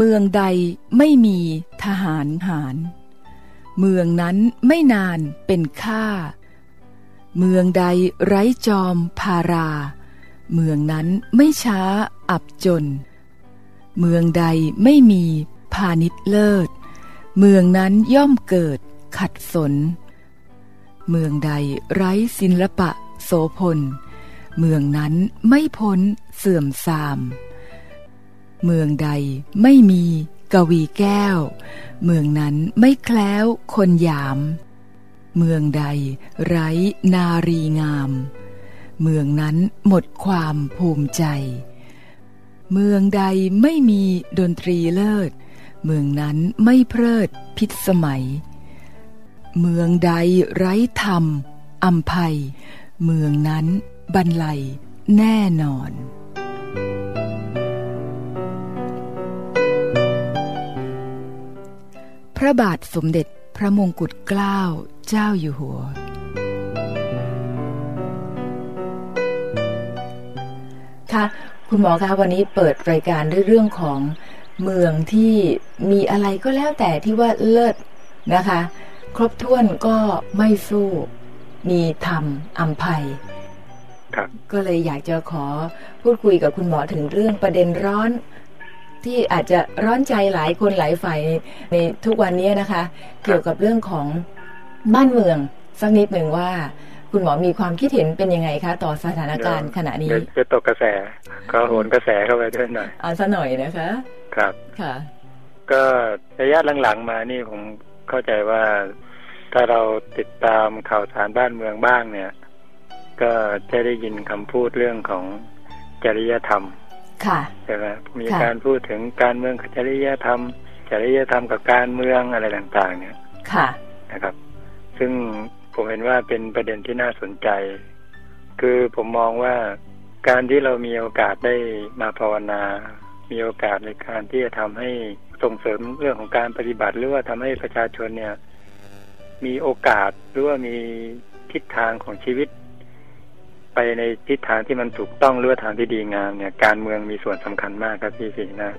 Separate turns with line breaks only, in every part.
เมืองใดไม่มีทหารหาร เมืองนั้นไม่นานเป็นข้า เมืองใดไร้จอมพารา เมืองนั้นไม่ช้าอับจน เมืองใดไม่มีพาณิชย์เลิศ เมืองนั้นย่อมเกิดขัดสน เมืองใดไร้ศิลปะโสพล เมืองนั้นไม่พ้นเสื่อมทราม เมืองใดไม่มีกวีแก้ว เมืองนั้นไม่แคล้วคนยาม เมืองใดไร้นารีงาม เมืองนั้นหมดความภูมิใจ เมืองใดไม่มีดนตรีเลิศ เมืองนั้นไม่เพลิดพิสมัย เมืองใดไร้ธรรมอัมภัย เมืองนั้นบรรลัยแน่นอน พระบาทสมเด็จพระมงกุฎเกล้าเจ้าอยู่หัว ค่ะ คุณหมอคะวันนี้เปิดรายการด้วยเรื่องของเมืองที่มีอะไรก็แล้วแต่ที่ว่าเลิศนะคะ ครบถ้วนก็ไม่สู้ มีธรรมอัมภัย
ครับ
ก็เลยอยากจะขอพูดคุยกับคุณหมอถึงเรื่องประเด็นร้อน ที่อาจจะร้อนใจหลายคนหลายฝ่ายในในทุกวันนี้นะคะ เกี่ยวกับเรื่องของบ้านเมืองสักนิดหนึ่งว่า คุณหมอมีความคิดเห็นเป็นยังไงคะ ต่อสถานการณ์ขณะนี้
เดี๋ยวจะตกกระแส ก็โหนกระแสเข้าไปด้วยหน่อย
เอาซะหน่อยนะคะ
ครับ
ค่ะ
ก็ระยะหลังๆมานี่ผมเข้าใจว่าถ้าเราติดตามข่าวสารบ้านเมืองบ้างเนี่ย ก็จะได้ยินคำพูดเรื่องของจริยธรรม
ค่ะ
ใช่ไหมมี
ค่ะ
การพูดถึงการเมืองกับจริยธรรมจริยธรรมกับการเมืองอะไรต่างๆ เนี่ย
ค่ะ
นะครับ ซึ่งผมเห็นว่าเป็นประเด็นที่น่าสนใจ คือผมมองว่าการที่เรามีโอกาสได้มาภาวนา มีโอกาสในการที่จะทำให้ส่งเสริมเรื่องของการปฏิบัติ หรือว่าทำให้ประชาชนเนี่ย มีโอกาสหรือว่ามีทิศทางของชีวิต ไปในทิศทางที่มันถูกต้องหรือว่าทางที่ดีงามเนี่ย การเมืองมีส่วนสำคัญมากครับพี่สีนะ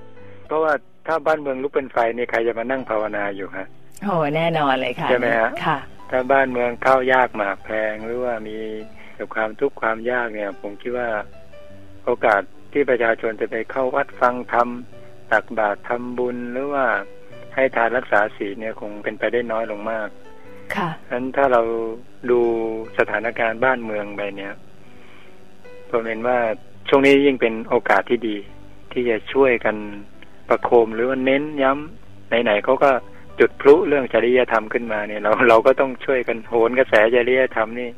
เพราะว่าถ้าบ้านเมืองลุกเป็นไฟเนี่ยใครจะมานั่งภาวนาอยู่ฮะ
โอ้แน่นอนเลยค่ะ
ใช่ไหมฮะ
ค่ะ
ถ้าบ้านเมืองเข้ายากหมากแพงหรือว่ามีกับความทุกข์ความยากเนี่ย ผมคิดว่าโอกาสที่ประชาชนจะไปเข้าวัดฟังธรรมตักบาตรทำบุญหรือว่าให้ทานรักษาศีลเนี่ยคงเป็นไปได้น้อยลงมาก
ค่ะ
ฉะนั้นถ้าเราดูสถานการณ์บ้านเมืองไปเนี่ย ผมเห็นว่าช่วงนี้ยิ่งเป็นโอกาสที่ดี ที่จะช่วยกันประโคมหรือว่าเน้นย้ำไหนๆเขาก็จุดพลุเรื่องจริยธรรมขึ้นมาเนี่ย เราเราก็ต้องช่วยกันโหนกระแสจริยธรรมนี่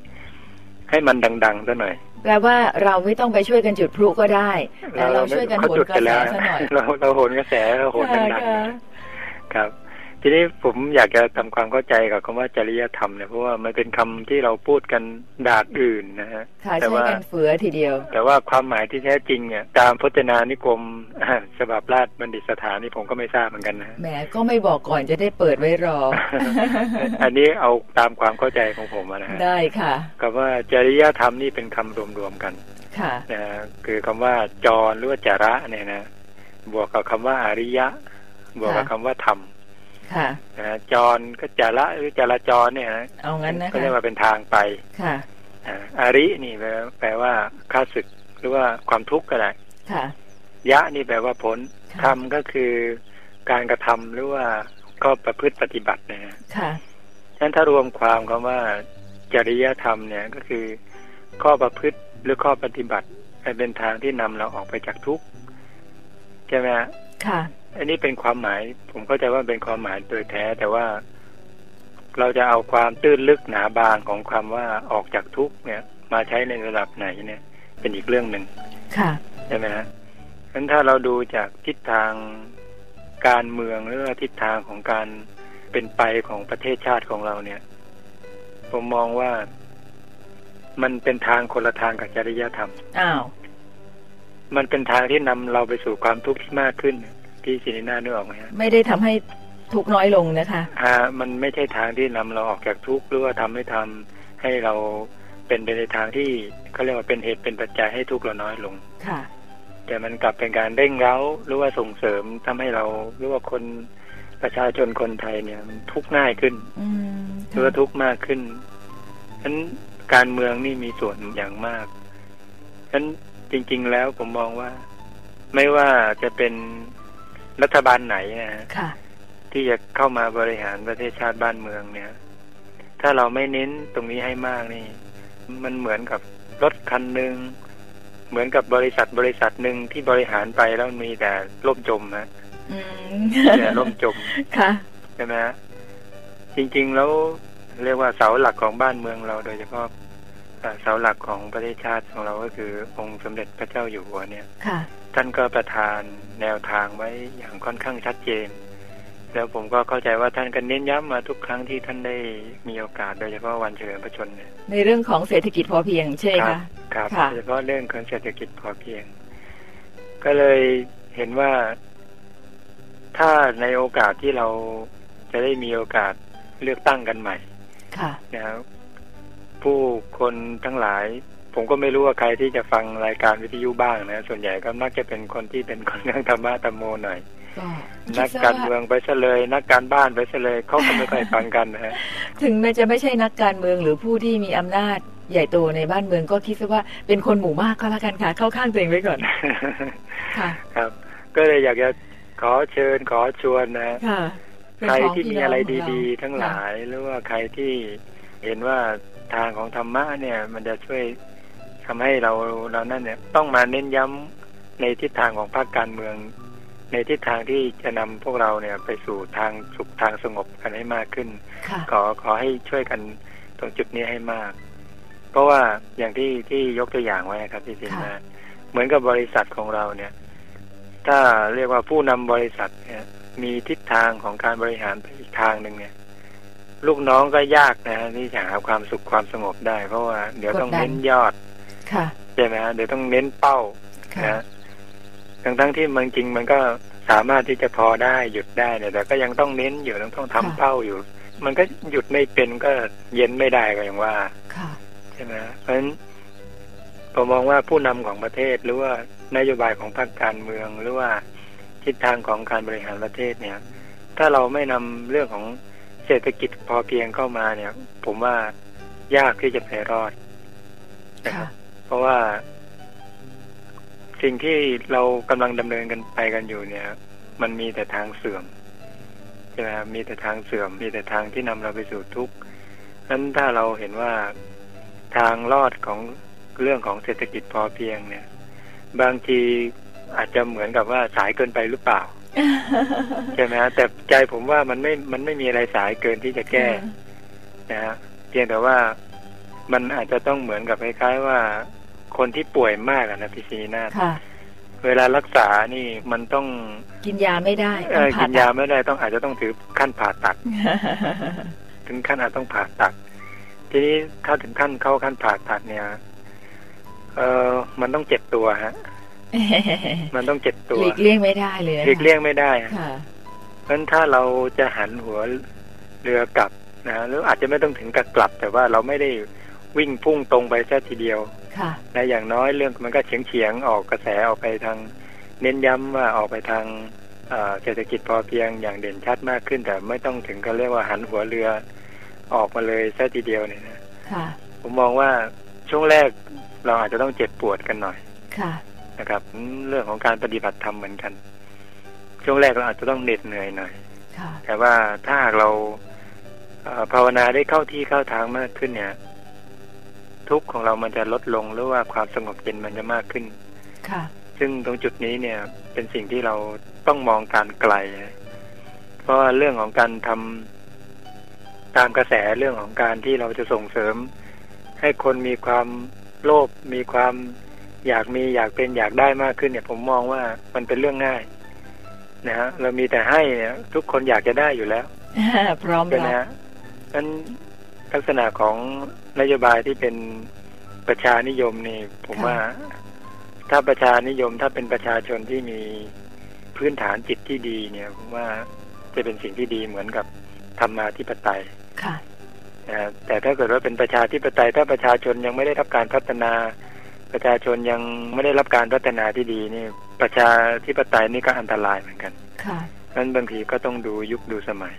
ให้มันดังๆซะหน่อย
แปลว่าเราไม่ต้องไปช่วยกันจุดพลุก็ได้ แต่เราช่วยกัน
เขา
โหน
จุด
กระ
กัน
แส
แล้ว
ซะหน่อย
เราเราโหนกระแสเราโหน
ค่ะ
ดัง
ค่ะ
ๆครับ ทีนี้ผมอยากจะทำความเข้าใจกับคำว่าจริยธรรมเนี่ยเพราะว่ามันเป็นคำที่เราพูดกันดาดอื่นนะฮะ
ค่ะ
แต่
ช่วย
ว่า
กันเฟือทีเดียว
แต่ว่าความหมายที่แท้จริงเนี่ยตามพจนานิกรมฉบับราชบัณฑิตสถานนี่ผมก็ไม่ทราบเหมือนกันนะ
แหมก็ไม่บอกก่อนจะได้เปิดไว้รอ
อันนี้เอาตามความเข้าใจของผมอะนะฮะ
ได้ค่ะ
กับว่าจริยธรรมนี่เป็นคำรวมๆกัน
ค่ะ
นะฮะคือคำว่าจรหรือว่าจาระเนี่ยนะ บวกกับคำว่าอริยะ บวกกับคำว่าธรรม
ค่ะ
นะฮะจรก็จาระหรือจราจรเนี่ยนะ
เอางั้นนะ
ก็
คะ
เรียกว่าเป็นทางไป
ค่ะ
อ่าอารินี่แปลแปลว่าข้าศึกหรือว่าความทุกข์ก็ได้
ค่ะ
ยะนี่แปลว่าพ้น
ค่ะ
ธรรมก็คือการกระทำหรือว่าก็ประพฤติปฏิบัตินะฮะ
ค่ะ
ฉะนั้นถ้ารวมความคำว่าจริยธรรมเนี่ยก็คือ ข้อประพฤติหรือข้อปฏิบัติให้เป็นทางที่นำเราออกไปจากทุกข์ใช่ไหมฮะ
ค่ะ
อันนี้เป็นความหมาย ผมเข้าใจว่าเป็นความหมายโดยแท้ แต่ว่าเราจะเอาความตื้นลึกหนาบางของความว่าออกจากทุกข์เนี่ย มาใช้ในระดับไหนเนี่ย เป็นอีกเรื่องหนึ่ง
ค่ะ
ใช่ไหมฮะฉะนั้นถ้าเราดูจากทิศทางการเมืองหรือว่าทิศทางของการเป็นไปของประเทศชาติของเราเนี่ย ผมมองว่ามันเป็นทางคนละทางกับจริยธรรม
อ้าว
มันเป็นทางที่นำเราไปสู่ความทุกข์ที่มากขึ้น ที่สินินานึกออกไหมฮะ
ไม่ได้ทำให้ทุกข์น้อยลงนะคะ
อ่ามันไม่ใช่ทางที่นำเราออกจากทุกข์หรือว่าทำให้ทำให้เราเป็นไปในทางที่เขาเรียกว่าเป็นเหตุเป็นปัจจัยให้ทุกข์เราน้อยลง
ค่ะ
แต่มันกลับเป็นการเร่งเร้าหรือว่าส่งเสริมทำให้เราหรือว่าคนประชาชนคนไทยเนี่ยมันทุกข์ง่ายขึ้น
อืม
หรือว่าทุกข์มากขึ้นฉะนั้นการเมืองนี่มีส่วนอย่างมากฉะนั้นจริง ๆ แล้วผมมองว่า ไม่ว่าจะเป็น รัฐบาลไหนนะฮะ
ค่ะ
ที่จะเข้ามาบริหารประเทศชาติบ้านเมืองเนี่ย ถ้าเราไม่เน้นตรงนี้ให้มากนี่ มันเหมือนกับรถคันหนึ่งเหมือนกับบริษัทบริษัทหนึ่งที่บริหารไปแล้วมีแต่ล่มจมฮะ
อืม
แต่ล่มจม
ค่ะ
ใช่ไหมฮะจริง ๆ แล้วเรียกว่าเสาหลักของบ้านเมืองเราโดยเฉพาะ เอ่อเสาหลักของประเทศชาติของเราก็คือองค์สมเด็จพระเจ้าอยู่หัวเนี่ย
ค่ะ
ท่านก็ประทานแนวทางไว้อย่างค่อนข้างชัดเจน แล้วผมก็เข้าใจว่าท่านก็เน้นย้ำมาทุกครั้งที่ท่านได้มีโอกาสโดยเฉพาะวันเฉลิมพระชนม์เนี่ย
ในเรื่องของเศรษฐกิจพอเพียงใช่ไหม
ครั
คะ
ครับ
ค่ะ
โดยเฉพาะเรื่องของเศรษฐกิจพอเพียง ก็เลยเห็นว่าถ้าในโอกาสที่เราจะได้มีโอกาสเลือกตั้งกันใหม่
ค่ะ
นะครับ ผู้คนทั้งหลาย ผมก็ไม่รู้ว่าใครที่จะฟังรายการวิทยุบ้างนะ ส่วนใหญ่ก็มักจะเป็นคนที่เป็นคนข้างธรรมะธรรมโมหน่อย
ก็
นักการเมืองไปซะเลย นักการบ้านไปซะเลยเขาก็ไม่ค่อยฟังกันนะฮะ
ถึงแม้จะไม่ใช่นักการเมืองหรือผู้ที่มีอำนาจใหญ่โตในบ้านเมืองก็คิดซะว่าเป็นคนหมู่มากก็แล้วกันค่ะ เข้าข้างตัวเองไว้ก่อนค่ะ
ครับ ก็เลยอยากจะขอเชิญขอชวนนะ
ค่ะเป็น
ใคร
ของ
ที่
พี่
มี
น้ง
อะไร
ขเา
ดี ๆ ทั้งหลายหรือว่าใครที่เห็นว่า ทางของธรรมะเนี่ย มันจะช่วยทำให้เราเรานั่นเนี่ย ต้องมาเน้นย้ำในทิศทางของภาคการเมือง ในทิศทางที่จะนำพวกเราเนี่ยไปสู่ทางสุขทางสงบกันให้มากขึ้น
ค่ะ
ขอขอให้ช่วยกันตรงจุดนี้ให้มาก เพราะว่าอย่างที่ที่ยกตัวอย่างไว้ครับพี่สิน
ค่ะ
นะเหมือนกับบริษัทของเราเนี่ย ถ้าเรียกว่าผู้นำบริษัทเนี่ย มีทิศทางของการบริหารไปอีกทางหนึ่งเนี่ย ลูกน้องก็ยากนะฮะที่จะหาความสุขความสงบได้ เพราะว่าเดี๋ยวต้องเน้นยอด
ค่ะ
ใช่ไหมฮะเดี๋ยวต้องเน้นเป้า
ค่ะ
นะทั้งทั้งๆที่มันจริงมันก็สามารถที่จะพอได้หยุดได้เนี่ยแต่ก็ยังต้องเน้นอยู่ต้องต้องทำ
ค่ะ
เป้าอยู่ มันก็หยุดไม่เป็นก็เย็นไม่ได้ก็อย่างว่า
ค่ะ
ใช่ไหมฮะเพราะฉะนั้นผมมองว่าผู้นำของประเทศหรือว่านโยบายของพรรคการเมืองหรือว่าทิศทางของการบริหารประเทศเนี่ย ถ้าเราไม่นำเรื่องของเศรษฐกิจพอเพียงเข้ามาเนี่ย ผมว่ายากที่จะไปรอดนะค
ค่ะ
รับเพราะว่า สิ่งที่เรากำลังดำเนินกันไปกันอยู่เนี่ย มันมีแต่ทางเสื่อมใช่ไหมครับมีแต่ทางเสื่อม มีแต่ทางที่นำเราไปสู่ทุกข์นั้นถ้าเราเห็นว่าทางรอดของเรื่องของเศรษฐกิจพอเพียงเนี่ย บางทีอาจจะเหมือนกับว่าสายเกินไปหรือเปล่า ใช่ไหมฮะแต่ใจผมว่ามันไม่มันไม่มีอะไรสายเกินที่จะแก้นะฮะเพียงแต่ว่ามันอาจจะต้องเหมือนกับคล้ายๆว่า คนที่ป่วยมากอะนะพี่ซีนาถ
ค่ะ
เวลารักษานี่มันต้อง
กินยาไม่ได้
เอ
ต้อง
อ
ผ่า
กิน
ตั
ยา
ด
ไม่ได้ต้องอาจจะต้องถือขั้นผ่าตัด ถึงขั้นอาจต้องผ่าตัด ทีนี้ถ้าถึงขั้นเข้าขั้นผ่าตัดเนี่ย เออมันต้องเจ็บตัวฮะ มันต้องเจ็บตัว
หลีกเลี่ยงไม่ได้เลยนะคะ
หลีกเลี่ยงไม่ได้ฮะ
ค่ะ
เพราะฉะนั้นถ้าเราจะหันหัวเรือกลับนะหรืออาจจะไม่ต้องถึงกับกลับ แต่ว่าเราไม่ได้วิ่งพุ่งตรงไปแค่ทีเดียว
ค่ะ
นะอย่างน้อยเรื่องมันก็เฉียงเฉียงๆออกกระแสออกไปทาง เน้นย้ำว่าออกไปทางเอ่อเศรษฐกิจพอเพียงอย่างเด่นชัดมากขึ้น แต่ไม่ต้องถึงกับเรียกว่าหันหัวเรือออกมาเลยแค่ทีเดียวเนี่ยนะ
ค่ะ
ผมมองว่าช่วงแรกเราอาจจะต้องเจ็บปวดกันหน่อย
ค่ะ
นะครับอืมเรื่องของการปฏิบัติธรรมเหมือนกัน ช่วงแรกเราอาจจะต้องเหน็ดเหนื่อยหน่อย
ค่ะ
แต่ว่าถ้าหากเราเอ่อภาวนาได้เข้าที่เข้าทางมากขึ้นเนี่ย ทุกข์ของเรามันจะลดลงหรือว่าความสงบเย็นมันจะมากขึ้น
ค่ะ
ซึ่งตรงจุดนี้เนี่ย เป็นสิ่งที่เราต้องมองการไกลนะเพราะว่าเรื่องของการทำตามกระแสเรื่องของการที่เราจะส่งเสริม ให้คนมีความโลภมีความ อยากมีอยากเป็นอยากได้มากขึ้นเนี่ย ผมมองว่ามันเป็นเรื่องง่าย นะฮะเรามีแต่ให้เนี่ย ทุกคนอยากจะได้อยู่แล้ว
พร้อม
ใช่ไหม
รับ
ฮะนั้นลักษณะของนโยบายที่เป็นประชานิยมนี่ ผมว่า ถ้าประชานิยมถ้าเป็นประชาชนที่มีพื้นฐานจิตที่ดีเนี่ยผมว่าจะเป็นสิ่งที่ดีเหมือนกับธรรมาธิปไตย
ค่ะ
นะฮะแต่ถ้าเกิดว่าเป็นประชาธิปไตยถ้าประชาชนยังไม่ได้รับการพัฒนา ประชาชนยังไม่ได้รับการพัฒนาที่ดีนี่ประชาธิปไตยนี่ก็อันตรายเหมือนกัน
ค่ะ
นั้นบางทีก็ต้องดูยุคดูสมัย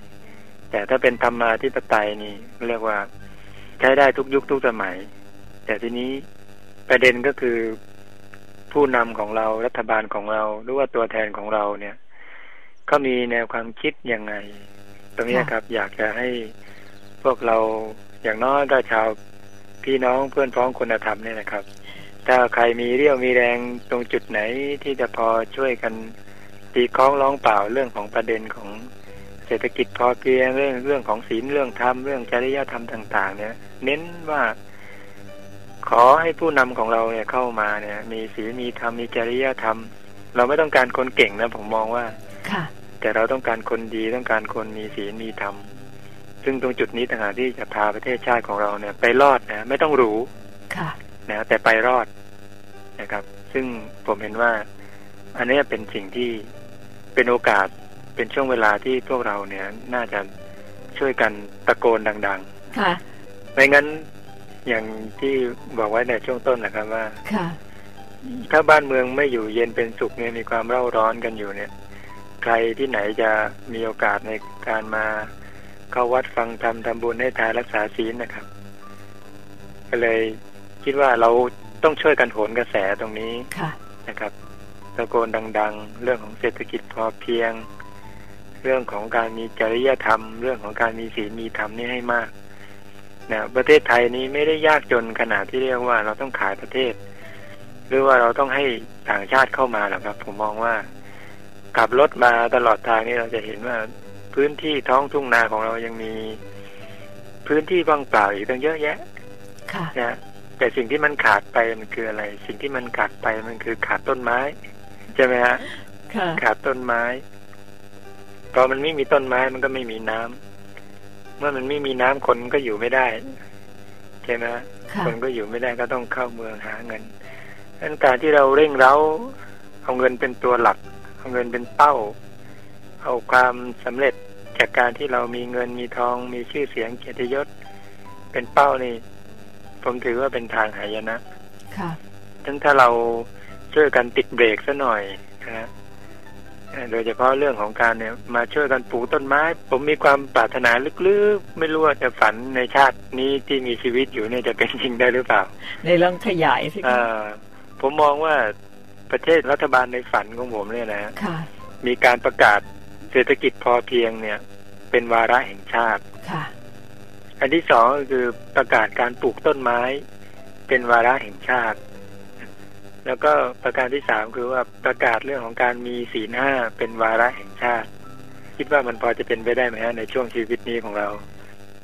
แต่ถ้าเป็นธรรมาธิปไตยนี่เรียกว่าใช้ได้ทุกยุคทุกสมัย แต่ทีนี้ประเด็นก็คือผู้นำของเรารัฐบาลของเราหรือว่าตัวแทนของเราเนี่ยเขามีแนวความคิดยังไง ตรงนี้ครับ อยากจะให้พวกเราอย่างน้อยก็ชาวพี่น้องเพื่อนพ้องคุณธรรมเนี่ยนะครับ ถ้าใครมีเรี่ยวมีแรงตรงจุดไหนที่จะพอช่วยกันตีคล้องร้องเปล่าเรื่องของประเด็นของเศรษฐกิจพอเพียงเรื่องเรื่องของศีลเรื่องธรรมเรื่องจริยธรรมต่าง ๆ เนี่ย เน้นว่า ขอให้ผู้นำของเราเนี่ยเข้ามาเนี่ย มีศีลมีธรรมมีจริยธรรม เราไม่ต้องการคนเก่งนะผมมองว่า
ค่ะ
แต่เราต้องการคนดีต้องการคนมีศีลมีธรรมซึ่งตรงจุดนี้ต่างหากที่จะพาประเทศชาติของเราเนี่ย ไปรอดนะไม่ต้องรู้
ค่ะ
นะแต่ไปรอดนะครับ ซึ่งผมเห็นว่า อันนี้เป็นสิ่งที่เป็นโอกาสเป็นช่วงเวลาที่พวกเราเนี่ย น่าจะช่วยกันตะโกนดัง
ค่ะ
ๆไม่งั้นอย่างที่บอกไว้ในช่วงต้นนะครับว่า
ค่ะ
ถ้าบ้านเมืองไม่อยู่เย็นเป็นสุขเนี่ยมีความเร่าร้อนกันอยู่เนี่ย ใครที่ไหนจะมีโอกาสในการมาเข้าวัดฟังธรรมทำบุญให้ทานรักษาศีลนะครับ ก็เลย คิดว่าเราต้องช่วยกันโหนกระแสตรงนี้
ค่ะ
นะครับตะโกนดัง ๆ เรื่องของเศรษฐกิจพอเพียง เรื่องของการมีจริยธรรม เรื่องของการมีศีลมีธรรมนี่ให้มากนะประเทศไทยนี้ไม่ได้ยากจนขนาดที่เรียกว่าเราต้องขายประเทศ หรือว่าเราต้องให้ต่างชาติเข้ามาหรอกครับ ผมมองว่าขับรถมาตลอดทางนี้เราจะเห็นว่าพื้นที่ท้องทุ่งนาของเรายังมี พื้นที่ว่างเปล่าอีกตั้งเยอะแยะ
ค่ะ
นะ แต่สิ่งที่มันขาดไปมันคืออะไร สิ่งที่มันขาดไปมันคือขาดต้นไม้ใช่ไหมฮะ
ค่ะ
ขาดต้นไม้พอมันไม่มีต้นไม้มันก็ไม่มีน้ำเมื่อมันไม่มีน้ำคนก็อยู่ไม่ได้ใช่ไหมฮะ
ค่ะ
คนก็อยู่ไม่ได้ก็ต้องเข้าเมืองหาเงินดังนั้นการที่เราเร่งเร้า เอาเงินเป็นตัวหลัก เอาเงินเป็นเป้า เอาความสำเร็จจากการที่เรามีเงินมีทองมีชื่อเสียงเกียรติยศ เป็นเป้านี่ ผมถือว่าเป็นทางหายนะ
ค่ะ
ทั้งถ้าเราช่วยกันติดเบรกซะหน่อยนะฮะเอ่อโดยเฉพาะเรื่องของการเนี่ย มาช่วยกันปลูกต้นไม้ ผมมีความปรารถนาลึกๆ ไม่รู้ว่าจะฝันในชาตินี้ที่มีชีวิตอยู่เนี่ยจะเป็นจริงได้หรือเปล่า
ในลองขยายสิ
เอ่
คะ
อผมมองว่าประเทศรัฐบาลในฝันของผมเนี่ยนะ
ค่ะ
มีการประกาศเศรษฐกิจพอเพียงเนี่ย เป็นวาระแห่งชาติ
ค่ะ
อันที่สองก็คือประกาศการปลูกต้นไม้เป็นวาระแห่งชาติ แล้วก็ประการที่สามคือว่าประกาศเรื่องของการมีศีลห้าเป็นวาระแห่งชาติ คิดว่ามันพอจะเป็นไปได้ไหมฮะในช่วงชีวิตนี้ของเรา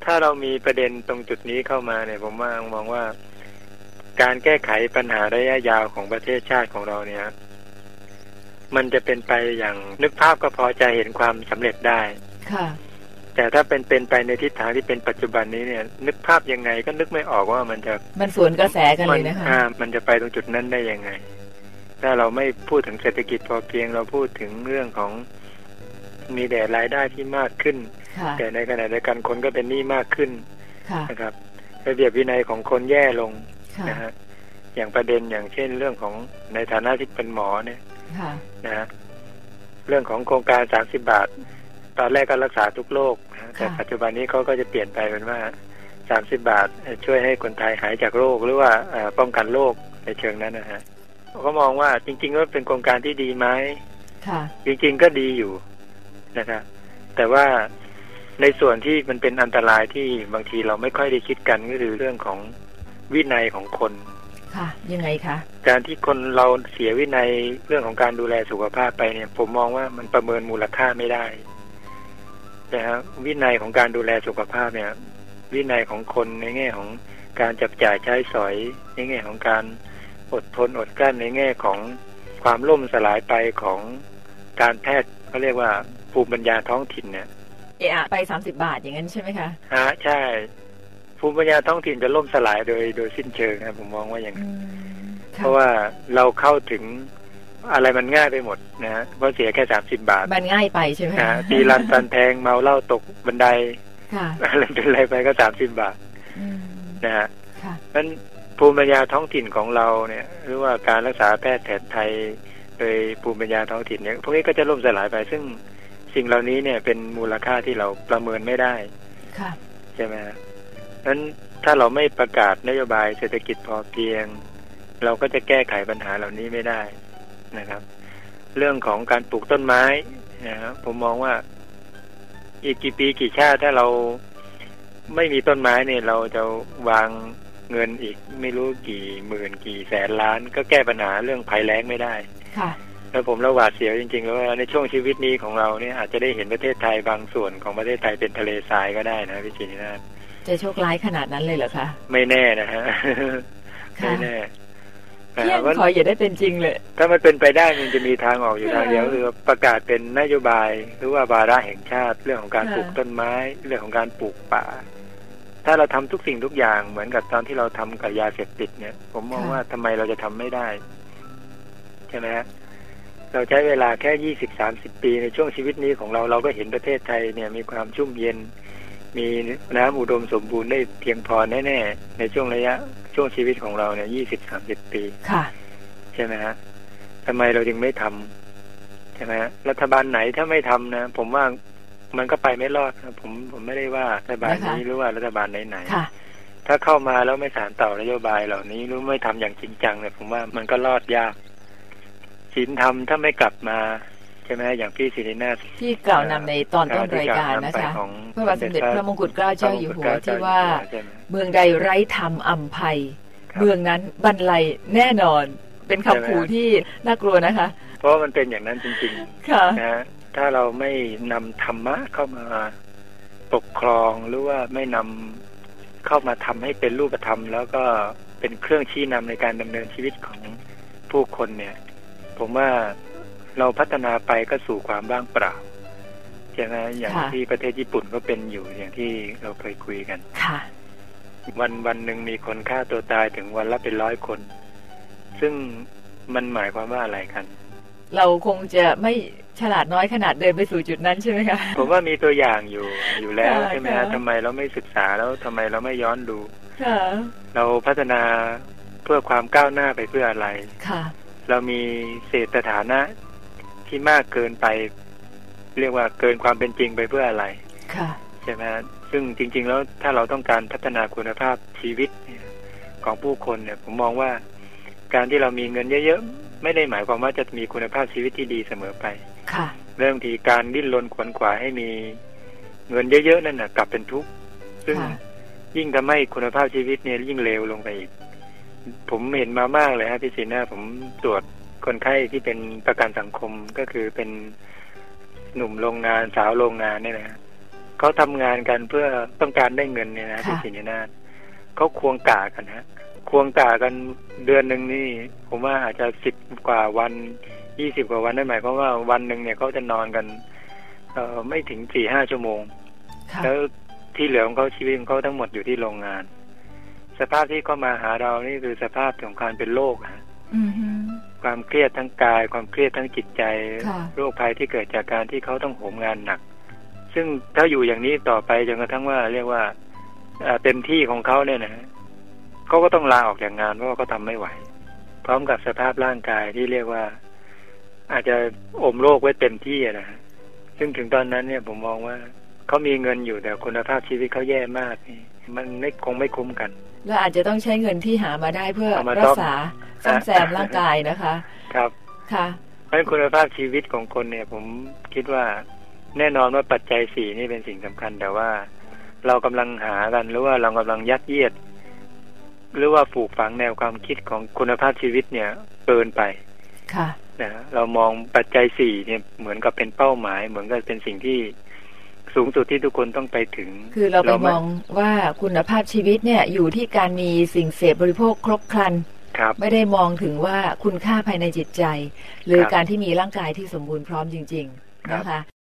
ถ้าเรามีประเด็นตรงจุดนี้เข้ามาเนี่ยผมว่ามองว่า การแก้ไขปัญหาระยะยาวของประเทศชาติของเราเนี่ยมันจะเป็นไปอย่างนึกภาพก็พอจะเห็นความสำเร็จได้
ค่ะ
แต่ถ้าเป็นเป็นไปในทิศทางที่เป็นปัจจุบันนี้เนี่ย นึกภาพยังไงก็นึกไม่ออกว่ามันจะ
มันสวนกระแสกันเลยนะคะ
อ่ามันจะไปตรงจุดนั้นได้ยังไง ถ้าเราไม่พูดถึงเศรษฐกิจพอเพียงเราพูดถึงเรื่องของมีแต่รายได้ที่มากขึ้น
ค่ะ
แต่ในขณะเดียวกันคนก็เป็นหนี้มากขึ้น
ค่ะ
นะครับระเบียบวินัยของคนแย่ลง
ค่ะ
นะฮะอย่างประเด็นอย่างเช่นเรื่องของในฐานะที่เป็นหมอเนี่ย
ค่ะ
นะฮะเรื่องของโครงการสามสิบาท ตอนแรกก็รักษาทุกโรคนะแต่
ค่ะ
ปัจจุบันนี้เขาก็จะเปลี่ยนไปเป็นว่าสามสิบาทเอ่อช่วยให้คนไทยหายจากโรคหรือว่าเอ่อป้องกันโรคในเชิงนั้นนะฮะเขามองว่าจริงๆว่าเป็นโครงการที่ดีไหม
ค่ะ
จริงๆก็ดีอยู่นะครับแต่ว่าในส่วนที่มันเป็นอันตรายที่บางทีเราไม่ค่อยได้คิดกันก็คือเรื่องของวินัยของคน
ค่ะ ยังไงคะ
การที่คนเราเสียวินัยเรื่องของการดูแลสุขภาพไปเนี่ย ผมมองว่ามันประเมินมูลค่าไม่ได้ นะฮะวินัยของการดูแลสุขภาพเนี่ย วินัยของคนในแง่ของการจับจ่ายใช้สอย ในแง่ของการอดทนอดกลั้นในแง่ของความล่มสลายไปของการแพทย์เขาเรียกว่าภูมิปัญญาท้องถิ่นเนี่ย
เอะอะไปสามสิบาทอย่างนั้นใช่ไหมคะ
ฮะใช่ ภูมิปัญญาท้องถิ่นจะล่มสลายโดยโดยสิ้นเชิงนะผมมองว่าอย่างนั้น
อืม
เพ
ค่ะ
ราะว่าเราเข้าถึงอะไรมันง่ายไปหมด นะฮะเพราะเสียแค่สามสิบบาท
มันง่ายไปใช่ไหม
นะ
คะ
ฮะตีรันตันแทงเมาเหล้าตกบันได
ค่ะ
อะไรเป็นอะไรไปก็สามสิบบาท
อืม
นะฮะ
ค่ะ
นั้นภูมิปัญญาท้องถิ่นของเราเนี่ย หรือว่าการรักษาแพทย์แผนไทยโดยภูมิปัญญาท้องถิ่นเนี่ยพวกนี้ก็จะล่มสลายไป ซึ่งสิ่งเหล่านี้เนี่ยเป็นมูลค่าที่เราประเมินไม่ได้
ค่ะ
ใช่ไหมฮะนั้นถ้าเราไม่ประกาศนโยบายเศรษฐกิจพอเพียง เราก็จะแก้ไขปัญหาเหล่านี้ไม่ได้นะครับ เรื่องของการปลูกต้นไม้นะครับผมมองว่า อีกกี่ปีกี่ชาติถ้าเราไม่มีต้นไม้เนี่ยเราจะวางเงินอีกไม่รู้กี่หมื่นกี่แสนล้าน ก็แก้ปัญหาเรื่องภัยแล้งไม่ได้
ค่ะ
แล้วผมระหวาดเสียวจริงๆแล้วว่าในช่วงชีวิตนี้ของเราเนี่ยอาจจะได้เห็นประเทศไทยบางส่วนของประเทศไทยเป็นทะเลทรายก็ได้นะพี่จินีนา
จะโชคร้ายขนาดนั้นเลยเหรอคะ
ไม่แน่นะฮะ
ค่ะ
ไม่แน่
เพียง
ว่า
ขออย่าได้เป็นจริงเลย
ถ้ามันเป็นไปได้มันจะมีทางออกอยู่
ค่ะ
ทางเดียวคือประกาศเป็นนโยบาย หรือว่าบาระแห่งชาติ เรื่องของการ
ค่ะ
ปลูกต้นไม้ เรื่องของการปลูกป่า ถ้าเราทำทุกสิ่งทุกอย่างเหมือนกับตอนที่เราทำกับยาเสพติดเนี่ย ผมมองว่าทำไมเราจะทำไม่ได้ ใช่ไหมฮะเราใช้เวลาแค่ยี่สิบสามสิบปีในช่วงชีวิตนี้ของเราเราก็เห็นประเทศไทยเนี่ยมีความชุ่มเย็น มีน้ำอุดมสมบูรณ์ได้เพียงพอแน่ๆในช่วงระยะช่วงชีวิตของเราเนี่ยยี่สิบสามสิบปี
ค่ะ
ใช่ไหมฮะทำไมเราจึงไม่ทำใช่ไหมฮะรัฐบาลไหนถ้าไม่ทำนะ ผมว่ามันก็ไปไม่รอดนะผมผมไม่ได้ว่ารัฐบาลนี้
นะคะ
หรือว่ารัฐบาลไหน
ค่ะ
ๆถ้าเข้ามาแล้วไม่สานต่อนโยบายเหล่านี้หรือไม่ทำอย่างจริงจังเนี่ยผมว่ามันก็รอดยากศีลธรรมถ้าไม่กลับมาใช่ไหมอย่างพี่ศิรินาถ
ที่กล่าวนำในตอนต้นรายการนะ
ที่กล่
คะ
วนำไปของ
พระบาทสมเด็จพระมงกุฎเกล้าเจ้าอยู่หัวที่ว่า
ใช่ไหม
เมืองใดไร้ธรรมอัมภัย
ครับ
เมืองนั้นบรรลัยแน่นอน เป็นคำขู่ที่น่ากลัวนะคะ
เพราะมันเป็นอย่างนั้นจริงๆ
ค่ะ
นะฮะถ้าเราไม่นำธรรมะเข้ามาปกครองหรือว่าไม่นำเข้ามาทำให้เป็นรูปธรรม แล้วก็เป็นเครื่องชี้นำในการดำเนินชีวิตของผู้คนเนี่ย ผมว่า เราพัฒนาไปก็สู่ความว่างเปล่าใช่ไหมอย่าง
ค่ะ
ที่ประเทศญี่ปุ่นก็เป็นอยู่อย่างที่เราเคยคุยกัน
ค่ะ
วันวันหนึ่งมีคนฆ่าตัวตายถึงวันละเป็นร้อยคน ซึ่งมันหมายความว่าอะไรกัน
เราคงจะไม่ฉลาดน้อยขนาดเดินไปสู่จุดนั้นใช่ไหมคะ
ผมว่ามีตัวอย่างอยู่อยู่แล้ว
ค่ะ
ใช่ไหม
ค่ะ
ฮะทำไมเราไม่ศึกษาแล้วทำไมเราไม่ย้อนดู
ค่ะ
เราพัฒนาเพื่อความก้าวหน้าไปเพื่ออะไร
ค่ะ
เรามีเศรษฐฐานะ ที่มากเกินไป เรียกว่าเกินความเป็นจริงไปเพื่ออะไร
ค่ะ
ใช่ไหมฮะซึ่งจริง ๆ แล้วถ้าเราต้องการพัฒนาคุณภาพชีวิตเนี่ยของผู้คนเนี่ย ผมมองว่า การที่เรามีเงินเยอะๆไม่ได้หมายความว่าจะมีคุณภาพชีวิตที่ดีเสมอไป
ค่ะ
เรื่องทีการดิ้นรนขวนขวายให้มีเงินเยอะๆนั่นน่ะกลับเป็นทุกข์ซึ่ง
ค่ะ
ยิ่งทำให้คุณภาพชีวิตเนี่ยยิ่งเลวลงไปอีก ผมเห็นมามากเลยฮะพี่ศินาผมตรวจ คนไข้ที่เป็นประกันสังคมก็คือเป็นหนุ่มโรงงานสาวโรงงานเนี่ยนะฮะเขาทำงานกันเพื่อต้องการได้เงินเนี่ยนะ
ค่ะ
พี่ศินาเขาควงกากันฮะ ควงกากันเดือนหนึ่งนี่ ผมว่าอาจจะสิบกว่าวันยี่สิบกว่าวันนั่นหมายความว่าวันหนึ่งเนี่ยเขาจะนอนกัน เอ่อไม่ถึงสี่ห้าชั่วโมง
ค่ะ
แล้วที่เหลือของเขาชีวิตของเขาทั้งหมดอยู่ที่โรงงาน สภาพที่เขามาหาเรานี่คือสภาพของการเป็นโรคฮะ
อือฮึ
ความเครียดทั้งกาย ความเครียดทั้งจิตใจ
ค่ะ
โรคภัยที่เกิดจากการที่เขาต้องโหมงานหนัก ซึ่งถ้าอยู่อย่างนี้ต่อไปจนกระทั่งว่าเรียกว่าเอ่อเต็มที่ของเขาเนี่ยนะเขาก็ต้องลาออกจากงานเพราะว่าเขาทำไม่ไหว พร้อมกับสภาพร่างกายที่เรียกว่า อาจจะอมโรคไว้เต็มที่อะนะฮะซึ่งถึงตอนนั้นเนี่ยผมมองว่าเขามีเงินอยู่แต่คุณภาพชีวิตเขาแย่มากนี่ มันไม่คงไม่คุ้มกัน
แล้วอาจจะต้องใช้เงินที่หามาได้เพื่อ
เอามา
รั
ซ่
ก
อม
ษาซ่อมแซมร่างกายนะคะ
ครับ
ค่ะ
เพราะฉะนั้นคุณภาพชีวิตของคนเนี่ย ผมคิดว่าแน่นอนว่าปัจจัยสี่นี่เป็นสิ่งสำคัญ แต่ว่า เรากำลังหากันหรือว่าเรากำลังยัดเยียด หรือว่าปลูกฝังแนวความคิดของคุณภาพชีวิตเนี่ยเกินไป
ค่ะ
นะเรามองปัจจัยสี่เนี่ยเหมือนกับเป็นเป้าหมาย เหมือนกับเป็นสิ่งที่ สูงสุดที่ทุกคนต้องไปถึง
คือเราไป
ไม่
มองว่าคุณภาพชีวิตเนี่ยอยู่ที่การมีสิ่งเสพบริโภคครบครัน
ครับ
ไม่ได้มองถึงว่าคุณค่าภายในจิตใจ หรือ
ครับ
การที่มีร่างกายที่สมบูรณ์พร้อมจริง
ครับ
ๆนะคะ